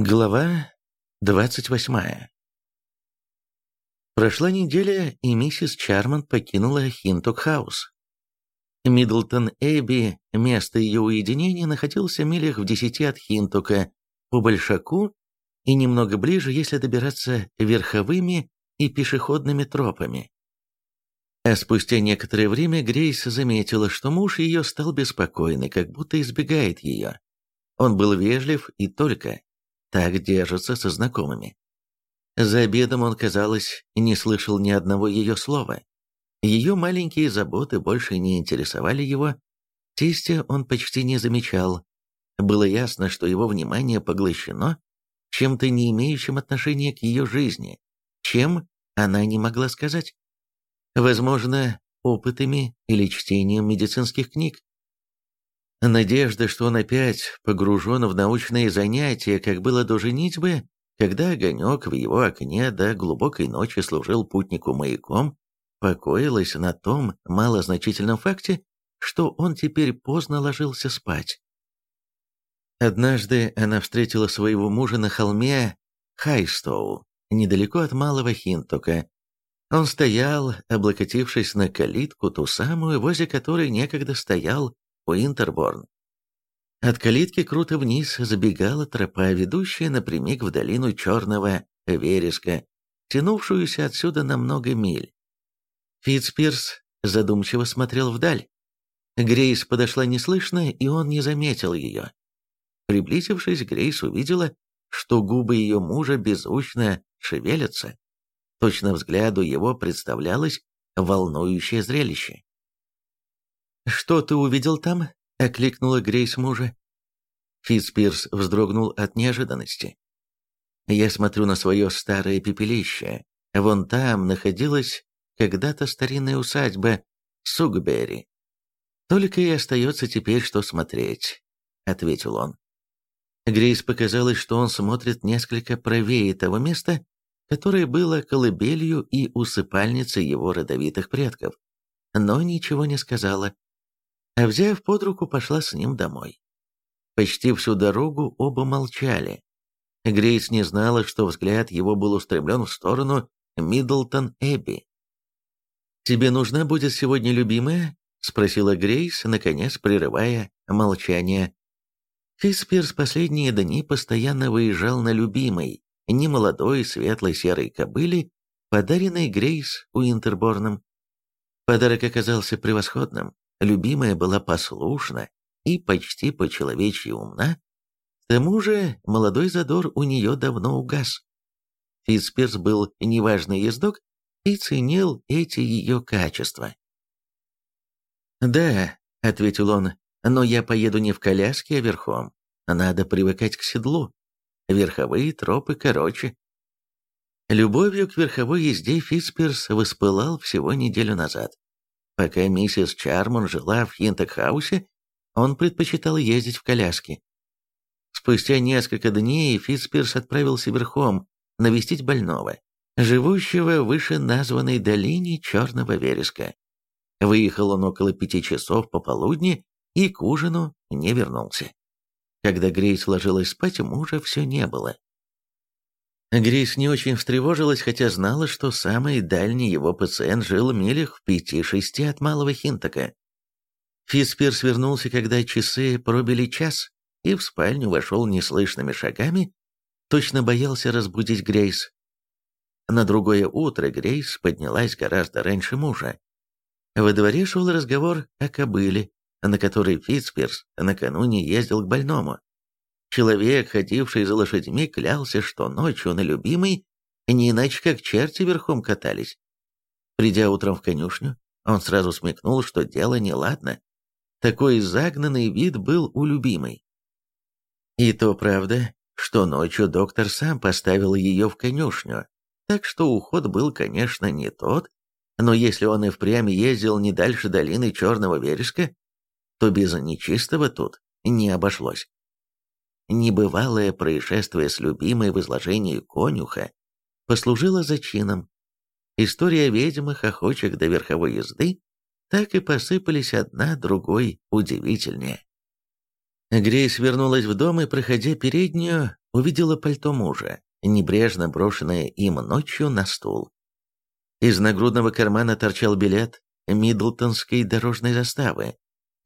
Глава 28 Прошла неделя, и миссис Чармонд покинула Хинток-хаус. Миддлтон Эбби, место ее уединения, находился милях в десяти от Хинтока, по Большаку и немного ближе, если добираться верховыми и пешеходными тропами. А спустя некоторое время Грейс заметила, что муж ее стал беспокойный, как будто избегает ее. Он был вежлив и только так держится со знакомыми. За обедом он, казалось, не слышал ни одного ее слова. Ее маленькие заботы больше не интересовали его, тестя он почти не замечал. Было ясно, что его внимание поглощено чем-то не имеющим отношения к ее жизни, чем она не могла сказать. Возможно, опытами или чтением медицинских книг. Надежда, что он опять погружен в научные занятия, как было до женитьбы, когда огонек в его окне до глубокой ночи служил путнику маяком, покоилась на том малозначительном факте, что он теперь поздно ложился спать. Однажды она встретила своего мужа на холме Хайстоу, недалеко от Малого Хинтука. Он стоял, облокотившись на калитку, ту самую, возле которой некогда стоял Уинтерборн. От калитки круто вниз забегала тропа, ведущая напрямик в долину черного вереска, тянувшуюся отсюда на много миль. Фитцпирс задумчиво смотрел вдаль. Грейс подошла неслышно, и он не заметил ее. Приблизившись, Грейс увидела, что губы ее мужа беззвучно шевелятся. Точно взгляду его представлялось волнующее зрелище. «Что ты увидел там?» — окликнула Грейс мужа. Фитспирс вздрогнул от неожиданности. «Я смотрю на свое старое пепелище. Вон там находилась когда-то старинная усадьба Сугбери. Только и остается теперь, что смотреть», — ответил он. Грейс показалось, что он смотрит несколько правее того места, которое было колыбелью и усыпальницей его родовитых предков, но ничего не сказала, взяв под руку, пошла с ним домой. Почти всю дорогу оба молчали. Грейс не знала, что взгляд его был устремлен в сторону Миддлтон-Эбби. «Тебе нужна будет сегодня любимая?» — спросила Грейс, наконец прерывая молчание. Фиспирс последние дни постоянно выезжал на любимой, немолодой светлой серой кобыле, подаренной Грейс Уинтерборном. Подарок оказался превосходным. Любимая была послушна и почти по-человечьи умна. К тому же молодой задор у нее давно угас. Фитспирс был неважный ездок и ценил эти ее качества. «Да», — ответил он, — «но я поеду не в коляске, а верхом. Надо привыкать к седлу. Верховые тропы короче». Любовью к верховой езде Фитспирс воспылал всего неделю назад. Пока миссис Чармон жила в Хинтекхаусе, он предпочитал ездить в коляске. Спустя несколько дней Фитспирс отправился верхом навестить больного, живущего в вышеназванной долине Черного Вереска. Выехал он около пяти часов пополудни и к ужину не вернулся. Когда Грейс ложилась спать, мужа все не было. Грейс не очень встревожилась, хотя знала, что самый дальний его пациент жил в милях в пяти-шести от Малого Хинтака. Фитспирс вернулся, когда часы пробили час, и в спальню вошел неслышными шагами, точно боялся разбудить Грейс. На другое утро Грейс поднялась гораздо раньше мужа. Во дворе шел разговор о кобыле, на которой Фитспирс накануне ездил к больному. Человек, ходивший за лошадьми, клялся, что ночью на любимой не иначе как черти верхом катались. Придя утром в конюшню, он сразу смекнул, что дело неладно. Такой загнанный вид был у любимой. И то правда, что ночью доктор сам поставил ее в конюшню, так что уход был, конечно, не тот, но если он и впрямь ездил не дальше долины Черного Вереска, то без нечистого тут не обошлось. Небывалое происшествие с любимой в изложении конюха послужило зачином. История ведьмах, охочих до верховой езды, так и посыпались одна другой удивительнее. Грейс вернулась в дом и, проходя переднюю, увидела пальто мужа, небрежно брошенное им ночью на стул. Из нагрудного кармана торчал билет Мидлтонской дорожной заставы,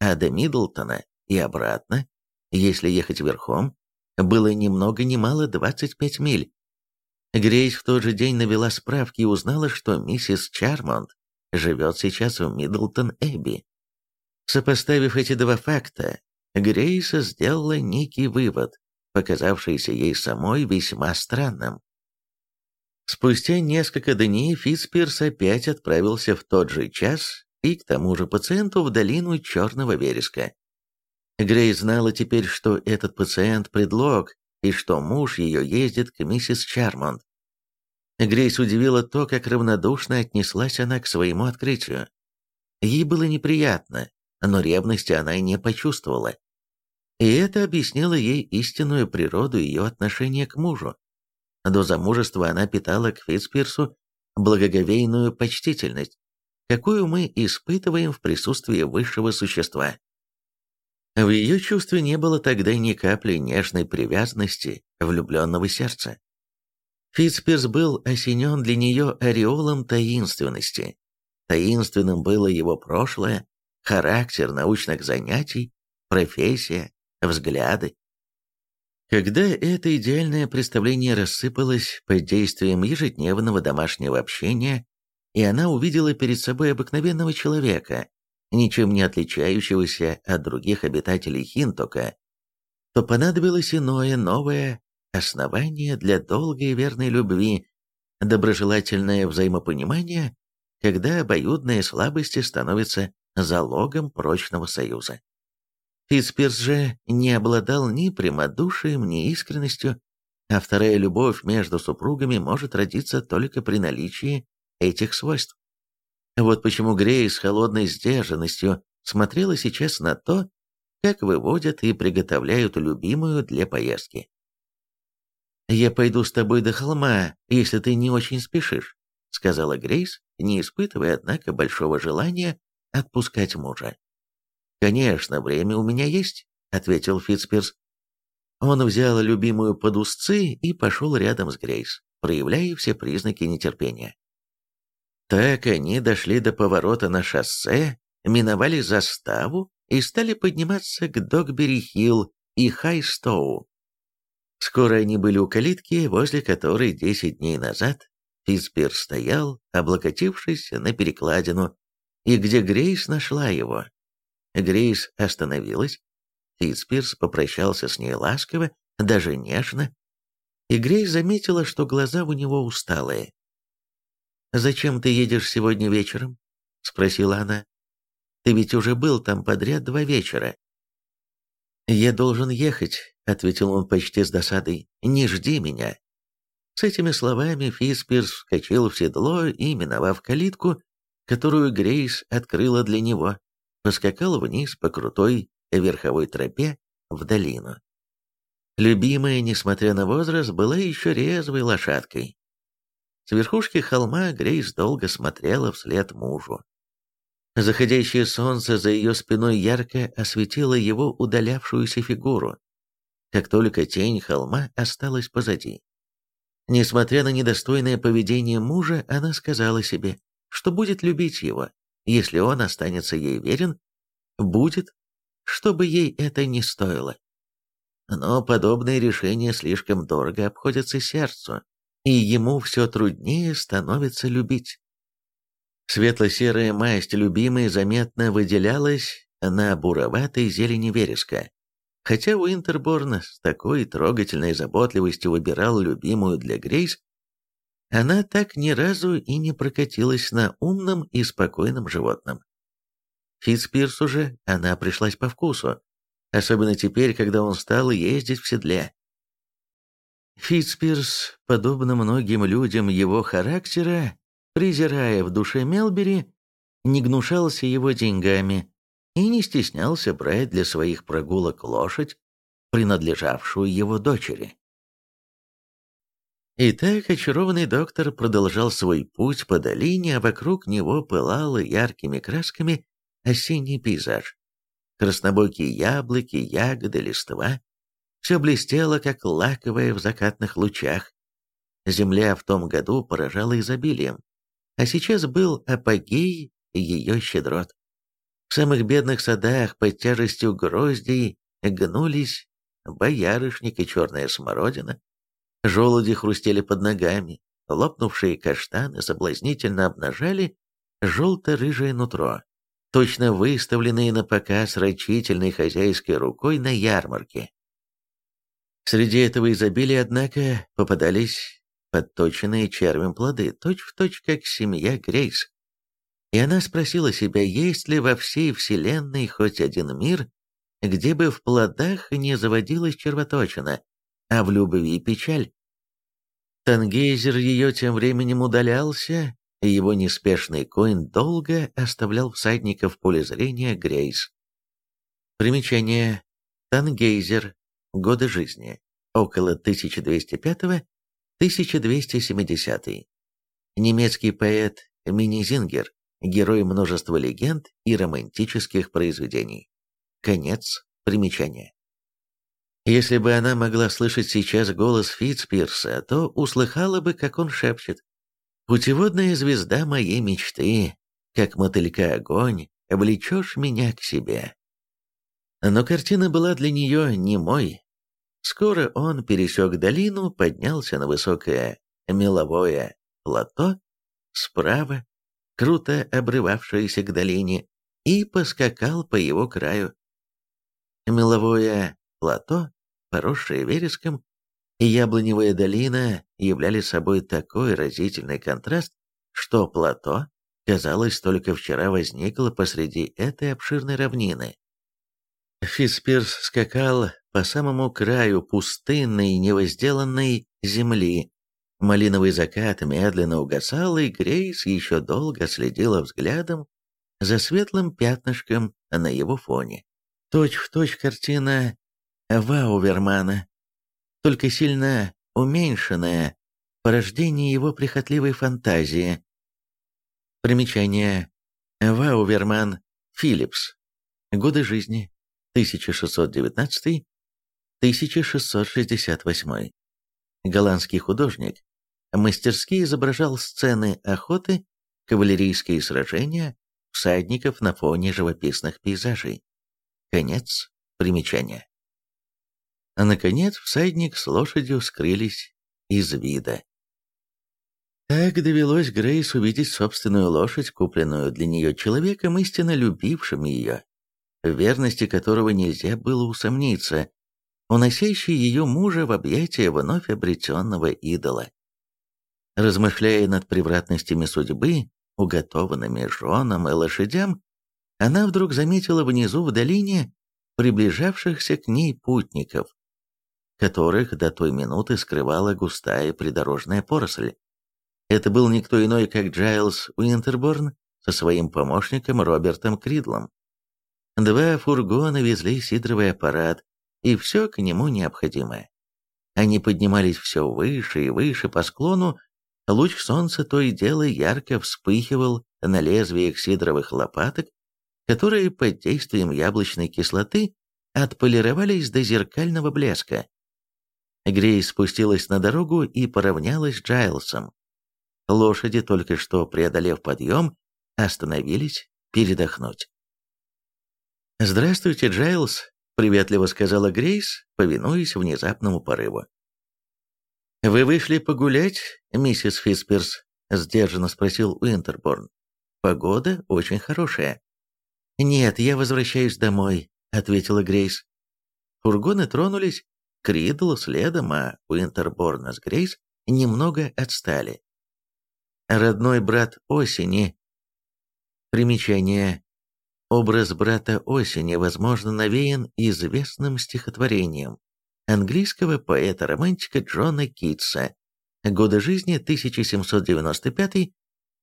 а до Мидлтона и обратно, если ехать верхом, было ни много ни мало 25 миль. Грейс в тот же день навела справки и узнала, что миссис Чармонт живет сейчас в Мидлтон-Эбби. Сопоставив эти два факта, Грейса сделала некий вывод, показавшийся ей самой весьма странным. Спустя несколько дней Фитспирс опять отправился в тот же час и к тому же пациенту в долину Черного Вереска. Грей знала теперь, что этот пациент – предлог, и что муж ее ездит к миссис Чармонт. Грейс удивило то, как равнодушно отнеслась она к своему открытию. Ей было неприятно, но ревности она не почувствовала. И это объяснило ей истинную природу ее отношения к мужу. До замужества она питала к Фитспирсу благоговейную почтительность, какую мы испытываем в присутствии высшего существа. В ее чувстве не было тогда ни капли нежной привязанности влюбленного сердца. Фитспирс был осенен для нее ореолом таинственности. Таинственным было его прошлое, характер научных занятий, профессия, взгляды. Когда это идеальное представление рассыпалось под действием ежедневного домашнего общения, и она увидела перед собой обыкновенного человека, ничем не отличающегося от других обитателей Хинтока, то понадобилось иное, новое основание для долгой и верной любви, доброжелательное взаимопонимание, когда обоюдные слабости становятся залогом прочного союза. Фитспирс же не обладал ни прямодушием, ни искренностью, а вторая любовь между супругами может родиться только при наличии этих свойств. Вот почему Грей с холодной сдержанностью смотрела сейчас на то, как выводят и приготовляют любимую для поездки. «Я пойду с тобой до холма, если ты не очень спешишь», сказала Грейс, не испытывая, однако, большого желания отпускать мужа. «Конечно, время у меня есть», — ответил Фитспирс. Он взял любимую под узцы и пошел рядом с Грейс, проявляя все признаки нетерпения. Так они дошли до поворота на шоссе, миновали заставу и стали подниматься к Догбери-Хилл и Хайстоу. Скоро они были у калитки, возле которой десять дней назад Фитспирс стоял, облокотившись на перекладину, и где Грейс нашла его. Грейс остановилась, Фитспирс попрощался с ней ласково, даже нежно, и Грейс заметила, что глаза у него усталые. «Зачем ты едешь сегодня вечером?» — спросила она. «Ты ведь уже был там подряд два вечера». «Я должен ехать», — ответил он почти с досадой. «Не жди меня». С этими словами Фиспирс вскочил в седло и, миновав калитку, которую Грейс открыла для него, поскакал вниз по крутой верховой тропе в долину. Любимая, несмотря на возраст, была еще резвой лошадкой. С верхушки холма Грейс долго смотрела вслед мужу. Заходящее солнце за ее спиной ярко осветило его удалявшуюся фигуру, как только тень холма осталась позади. Несмотря на недостойное поведение мужа, она сказала себе, что будет любить его, если он останется ей верен, будет, что бы ей это ни стоило. Но подобные решения слишком дорого обходятся сердцу, и ему все труднее становится любить. Светло-серая масть любимой заметно выделялась на буроватой зелени вереска. Хотя Уинтерборн с такой трогательной заботливостью выбирал любимую для Грейс, она так ни разу и не прокатилась на умном и спокойном животном. Фитспирсу же она пришлась по вкусу, особенно теперь, когда он стал ездить в седле. Фитспирс, подобно многим людям его характера, презирая в душе Мелбери, не гнушался его деньгами и не стеснялся брать для своих прогулок лошадь, принадлежавшую его дочери. Итак, очарованный доктор продолжал свой путь по долине, а вокруг него пылал яркими красками осенний пейзаж. Краснобокие яблоки, ягоды, листва. Все блестело, как лаковое в закатных лучах. Земля в том году поражала изобилием, а сейчас был апогей ее щедрот. В самых бедных садах под тяжестью гроздей гнулись боярышник и черная смородина. Желуди хрустели под ногами, лопнувшие каштаны соблазнительно обнажали желто-рыжее нутро, точно выставленные на показ рачительной хозяйской рукой на ярмарке. Среди этого изобилия, однако, попадались подточенные червем плоды, точь-в-точь, точь, как семья Грейс. И она спросила себя, есть ли во всей Вселенной хоть один мир, где бы в плодах не заводилась червоточина, а в любви печаль. Тангейзер ее тем временем удалялся, и его неспешный конь долго оставлял всадника в поле зрения Грейс. Примечание. Тангейзер. Годы жизни. Около 1205-1270. Немецкий поэт Минизингер герой множества легенд и романтических произведений. Конец примечания. Если бы она могла слышать сейчас голос Фитцпирса, то услыхала бы, как он шепчет. «Путеводная звезда моей мечты, как мотылька огонь, влечешь меня к себе». Но картина была для нее не мой. Скоро он пересек долину, поднялся на высокое меловое плато, справа круто обрывавшееся к долине, и поскакал по его краю. Меловое плато, поросшее вереском, и яблоневая долина являли собой такой разительный контраст, что плато, казалось, только вчера возникло посреди этой обширной равнины. Фиспирс скакал по самому краю пустынной невозделанной земли, Малиновый закат медленно угасал, и Грейс еще долго следила взглядом за светлым пятнышком на его фоне. Точь-в-точь точь картина Ваувермана, только сильно уменьшенная, порождение его прихотливой фантазии. Примечание. Вауверман Филлипс. Годы жизни 1619-1668. Голландский художник, мастерски изображал сцены охоты, кавалерийские сражения, всадников на фоне живописных пейзажей. Конец примечания. А наконец всадник с лошадью скрылись из вида. Так довелось Грейс увидеть собственную лошадь, купленную для нее человеком, истинно любившим ее, в верности которого нельзя было усомниться, уносящий ее мужа в объятия вновь обретенного идола. Размышляя над превратностями судьбы, уготованными женам и лошадям, она вдруг заметила внизу в долине приближавшихся к ней путников, которых до той минуты скрывала густая придорожная поросль. Это был никто иной, как Джайлз Уинтерборн со своим помощником Робертом Кридлом. Два фургона везли сидровый аппарат и все к нему необходимое. Они поднимались все выше и выше по склону, Луч солнца то и дело ярко вспыхивал на лезвиях сидровых лопаток, которые под действием яблочной кислоты отполировались до зеркального блеска. Грейс спустилась на дорогу и поравнялась с Джайлсом. Лошади, только что преодолев подъем, остановились передохнуть. «Здравствуйте, Джайлс», — приветливо сказала Грейс, повинуясь внезапному порыву. «Вы вышли погулять, миссис Фитцпирс?» – сдержанно спросил Уинтерборн. «Погода очень хорошая». «Нет, я возвращаюсь домой», – ответила Грейс. Фургоны тронулись, Кридл следом, а Уинтерборн с Грейс немного отстали. Родной брат осени. Примечание. Образ брата осени, возможно, навеян известным стихотворением английского поэта-романтика Джона Китса, годы жизни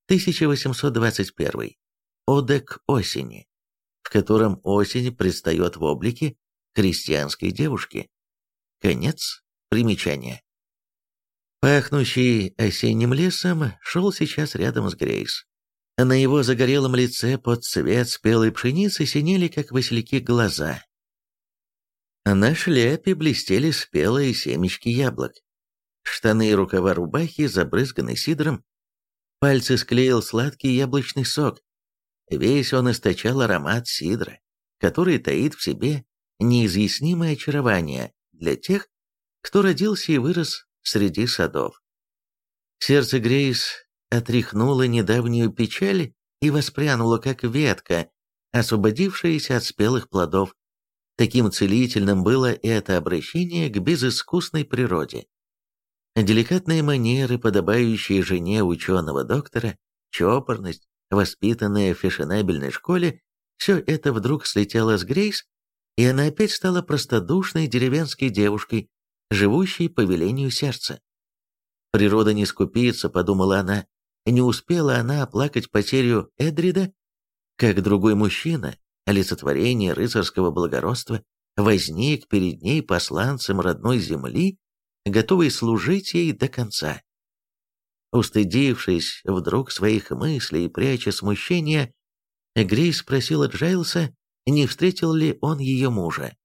1795-1821, «Ода к осени», в котором осень предстает в облике крестьянской девушки. Конец примечания. Пахнущий осенним лесом шел сейчас рядом с Грейс. На его загорелом лице под цвет спелой пшеницы синели, как васильки, глаза. На шляпе блестели спелые семечки яблок. Штаны и рукава рубахи забрызганы сидром. Пальцы склеил сладкий яблочный сок. Весь он источал аромат сидра, который таит в себе неизъяснимое очарование для тех, кто родился и вырос среди садов. Сердце Грейс отряхнуло недавнюю печаль и воспрянуло, как ветка, освободившаяся от спелых плодов. Таким целительным было это обращение к безыскусной природе. Деликатные манеры, подобающие жене ученого-доктора, чопорность, воспитанная в фешенебельной школе, все это вдруг слетело с Грейс, и она опять стала простодушной деревенской девушкой, живущей по велению сердца. «Природа не скупится», — подумала она, не успела она оплакать потерю Эдрида, как другой мужчина, олицетворение рыцарского благородства, возник перед ней посланцем родной земли, готовый служить ей до конца. Устыдившись вдруг своих мыслей и пряча смущение, Грей спросила Джайлса, не встретил ли он ее мужа.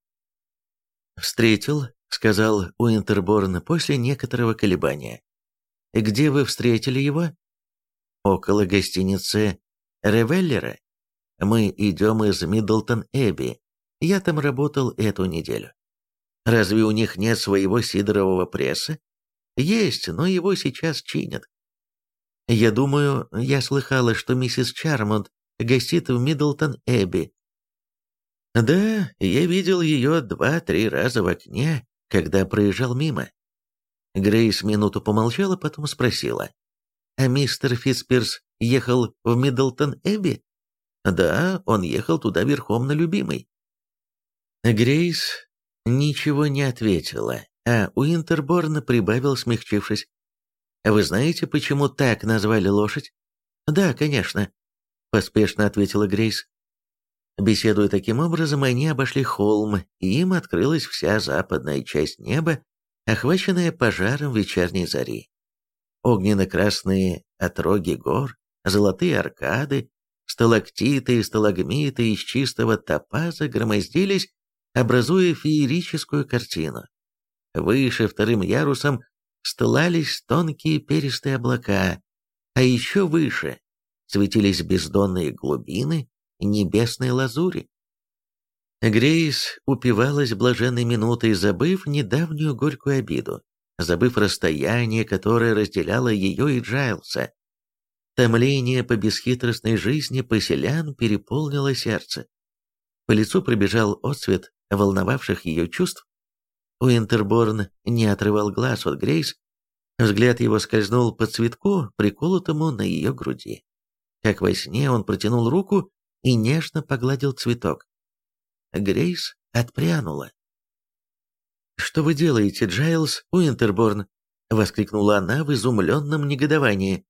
«Встретил», — сказал Уинтерборн после некоторого колебания. «Где вы встретили его?» «Около гостиницы Ревеллера. Мы идем из Миддлтон-Эбби. Я там работал эту неделю. Разве у них нет своего сидорового пресса? Есть, но его сейчас чинят. Я думаю, я слыхала, что миссис Чармонт гостит в Миддлтон-Эбби. Да, я видел ее два-три раза в окне, когда проезжал мимо. Грейс минуту помолчала, потом спросила. А мистер Фитспирс ехал в Миддлтон-Эбби? Да, он ехал туда верхом на любимой. Грейс ничего не ответила, а Уинтерборн прибавил, смягчившись. «Вы знаете, почему так назвали лошадь?» «Да, конечно», — поспешно ответила Грейс. Беседуя таким образом, они обошли холм, и им открылась вся западная часть неба, охваченная пожаром вечерней зари. Огненно-красные отроги гор, золотые аркады, Сталактиты и сталагмиты из чистого топаза громоздились, образуя феерическую картину. Выше вторым ярусом стлались тонкие перистые облака, а еще выше светились бездонные глубины небесной лазури. Грейс упивалась блаженной минутой, забыв недавнюю горькую обиду, забыв расстояние, которое разделяло ее и Джайлса, Томление по бесхитростной жизни поселян переполнило сердце. По лицу пробежал отцвет волновавших ее чувств. Уинтерборн не отрывал глаз от Грейс. Взгляд его скользнул по цветку, приколотому на ее груди. Как во сне он протянул руку и нежно погладил цветок. Грейс отпрянула. «Что вы делаете, Джайлз Уинтерборн?» — воскликнула она в изумленном негодовании.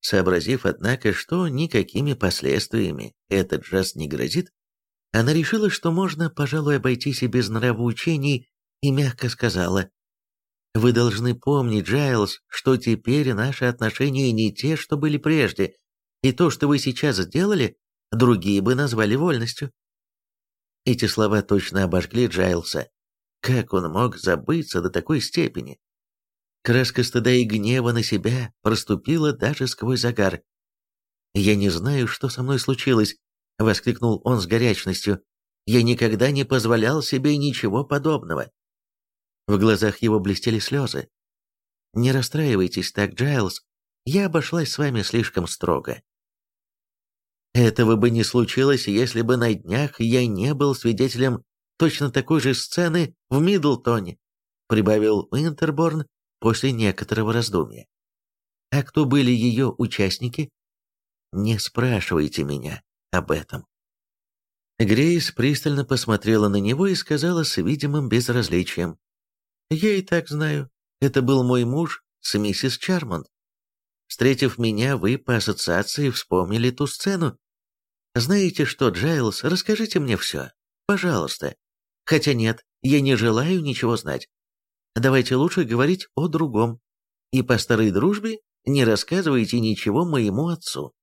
Сообразив, однако, что никакими последствиями этот жест не грозит, она решила, что можно, пожалуй, обойтись и без нравоучений, и мягко сказала, «Вы должны помнить, Джайлз, что теперь наши отношения не те, что были прежде, и то, что вы сейчас сделали, другие бы назвали вольностью». Эти слова точно обожгли Джайлса. Как он мог забыться до такой степени? Краска стыда и гнева на себя проступила даже сквозь загар. «Я не знаю, что со мной случилось», — воскликнул он с горячностью. «Я никогда не позволял себе ничего подобного». В глазах его блестели слезы. «Не расстраивайтесь так, Джайлз, я обошлась с вами слишком строго». Этого бы не случилось, если бы на днях я не был свидетелем точно такой же сцены в Миддлтоне, прибавил Уинтерборн, после некоторого раздумья. А кто были ее участники? Не спрашивайте меня об этом. Грейс пристально посмотрела на него и сказала с видимым безразличием. «Я и так знаю. Это был мой муж с миссис Чармонт. Встретив меня, вы по ассоциации вспомнили ту сцену. Знаете что, Джайлз, расскажите мне все. Пожалуйста. Хотя нет, я не желаю ничего знать. Давайте лучше говорить о другом. И по старой дружбе не рассказывайте ничего моему отцу».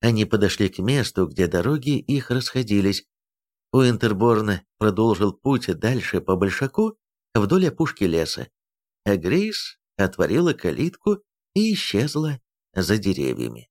Они подошли к месту, где дороги их расходились. Уинтерборн продолжил путь дальше по Большаку вдоль опушки леса, а Грейс отворила калитку и исчезла за деревьями.